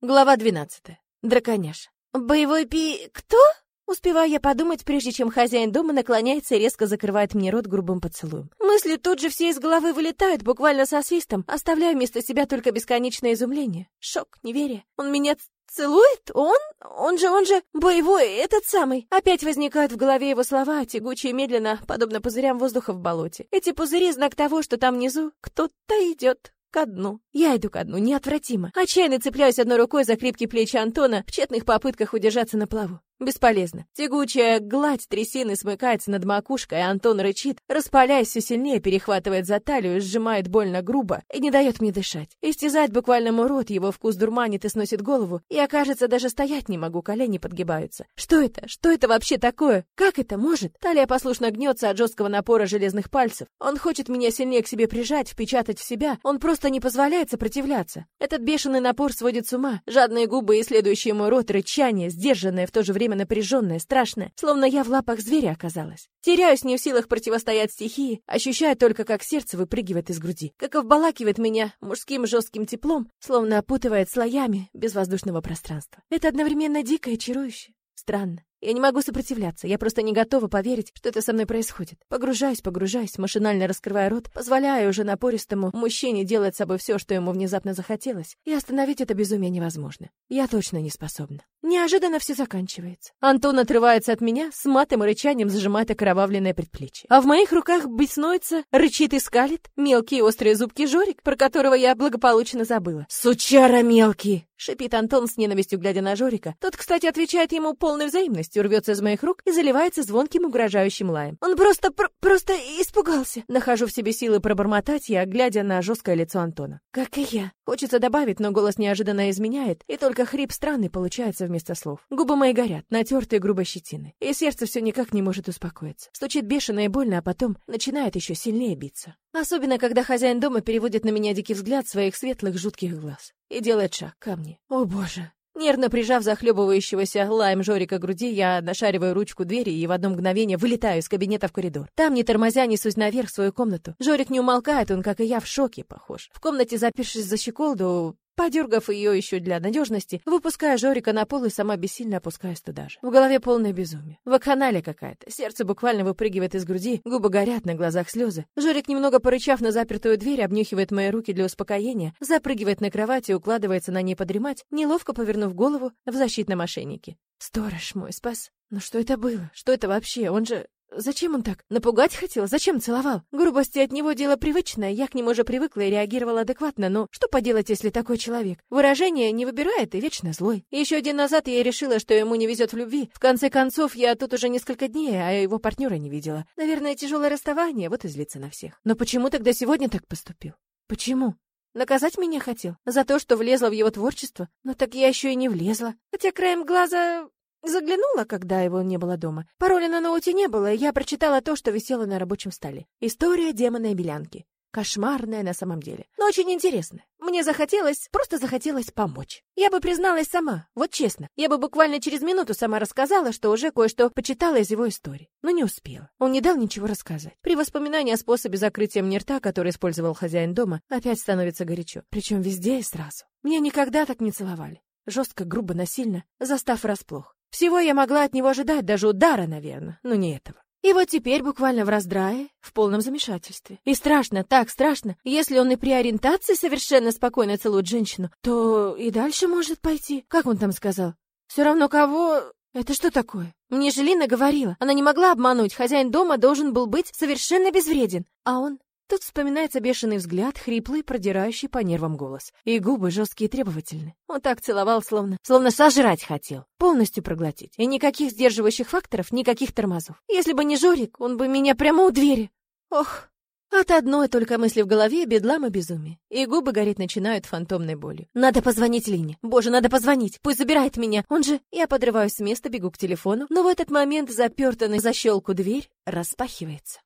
Глава 12. Драконяш. Боевой пи... кто? Успеваю я подумать, прежде чем хозяин дома наклоняется и резко закрывает мне рот грубым поцелуем. Мысли тут же все из головы вылетают, буквально со свистом, оставляя вместо себя только бесконечное изумление. Шок, неверие. Он меня целует? Он? Он же, он же боевой, этот самый. Опять возникают в голове его слова, тягучие медленно, подобно пузырям воздуха в болоте. Эти пузыри — знак того, что там внизу кто-то идет ко дну. Я иду ко дну, неотвратимо. Отчаянно цепляюсь одной рукой за крепкие плечи Антона в тщетных попытках удержаться на плаву. Бесполезно. Тягучая гладь трясины смыкается над макушкой, а Антон рычит, распаляясь все сильнее, перехватывает за талию, сжимает больно грубо и не дает мне дышать. Истязать буквально мой рот, его вкус дурманит и сносит голову, и, окажется, даже стоять не могу, колени подгибаются. Что это? Что это вообще такое? Как это может? Талия послушно гнется от жесткого напора железных пальцев. Он хочет меня сильнее к себе прижать, впечатать в себя. Он просто не позволяет сопротивляться. Этот бешеный напор сводит с ума. Жадные губы, исследующие мой рот, рычание, сдержанное в то же время время напряженная, страшная, словно я в лапах зверя оказалась. Теряюсь не в силах противостоять стихии, ощущаю только, как сердце выпрыгивает из груди, как обволакивает меня мужским жестким теплом, словно опутывает слоями безвоздушного пространства. Это одновременно дико и чарующе. Странно. Я не могу сопротивляться, я просто не готова поверить, что это со мной происходит. Погружаюсь, погружаюсь, машинально раскрывая рот, позволяя уже напористому мужчине делать с собой все, что ему внезапно захотелось, и остановить это безумие невозможно. Я точно не способна. Неожиданно все заканчивается. Антон отрывается от меня, с матом и рычанием зажимает окровавленное предплечье. А в моих руках беснуется, рычит и скалит мелкие острые зубки Жорик, про которого я благополучно забыла. «Сучара мелкий!» — шипит Антон с ненавистью, глядя на Жорика. Тот, кстати, отвечает ему полной взаимностью рвется из моих рук и заливается звонким угрожающим лаем. Он просто, пр просто испугался. Нахожу в себе силы пробормотать я, глядя на жесткое лицо Антона. Как и я. Хочется добавить, но голос неожиданно изменяет, и только хрип странный получается вместо слов. Губы мои горят, натертые грубой щетиной, и сердце все никак не может успокоиться. Стучит бешено и больно, а потом начинает еще сильнее биться. Особенно, когда хозяин дома переводит на меня дикий взгляд своих светлых жутких глаз и делает шаг ко мне. О боже, Нервно прижав захлебывающегося лаем Жорика груди, я нашариваю ручку двери и в одно мгновение вылетаю из кабинета в коридор. Там, не тормозя, несусь наверх в свою комнату. Жорик не умолкает, он, как и я, в шоке, похож. В комнате, запершись за щеколду, Подергав ее еще для надежности, выпуская Жорика на пол и сама бессильно опускаюсь туда же. В голове полное безумие. Вакханалия какая-то. Сердце буквально выпрыгивает из груди, губы горят, на глазах слезы. Жорик, немного порычав на запертую дверь, обнюхивает мои руки для успокоения, запрыгивает на кровать и укладывается на ней подремать, неловко повернув голову в защитном ошейнике. Сторож мой спас. Ну что это было? Что это вообще? Он же... Зачем он так? Напугать хотел? Зачем целовал? Грубости от него дело привычное, я к нему уже привыкла и реагировала адекватно, но что поделать, если такой человек? Выражение не выбирает и вечно злой. Еще день назад я решила, что ему не везет в любви. В конце концов, я тут уже несколько дней, а его партнера не видела. Наверное, тяжелое расставание, вот и злится на всех. Но почему тогда сегодня так поступил? Почему? Наказать меня хотел? За то, что влезла в его творчество? Но так я еще и не влезла. Хотя краем глаза Заглянула, когда его не было дома. Пароля на ноуте не было, и я прочитала то, что висело на рабочем столе. История демона и белянки. Кошмарная на самом деле, но очень интересная. Мне захотелось, просто захотелось помочь. Я бы призналась сама, вот честно. Я бы буквально через минуту сама рассказала, что уже кое-что почитала из его истории. Но не успела. Он не дал ничего рассказать. При воспоминании о способе закрытия мне рта, который использовал хозяин дома, опять становится горячо. Причем везде и сразу. Меня никогда так не целовали. Жестко, грубо, насильно, застав врасплох. Всего я могла от него ожидать, даже удара, наверное, но не этого. И вот теперь буквально в раздрае, в полном замешательстве. И страшно, так страшно. Если он и при ориентации совершенно спокойно целует женщину, то и дальше может пойти. Как он там сказал? Все равно кого... Это что такое? Мне Желина говорила, она не могла обмануть, хозяин дома должен был быть совершенно безвреден. А он Тут вспоминается бешеный взгляд, хриплый, продирающий по нервам голос. И губы жесткие и требовательные. Он так целовал, словно... Словно сожрать хотел. Полностью проглотить. И никаких сдерживающих факторов, никаких тормозов. Если бы не Жорик, он бы меня прямо у двери. Ох... От одной только мысли в голове бедлам и безумие. И губы гореть начинают фантомной болью. Надо позвонить Лине. Боже, надо позвонить. Пусть забирает меня. Он же... Я подрываюсь с места, бегу к телефону. Но в этот момент запертая на защелку дверь распахивается.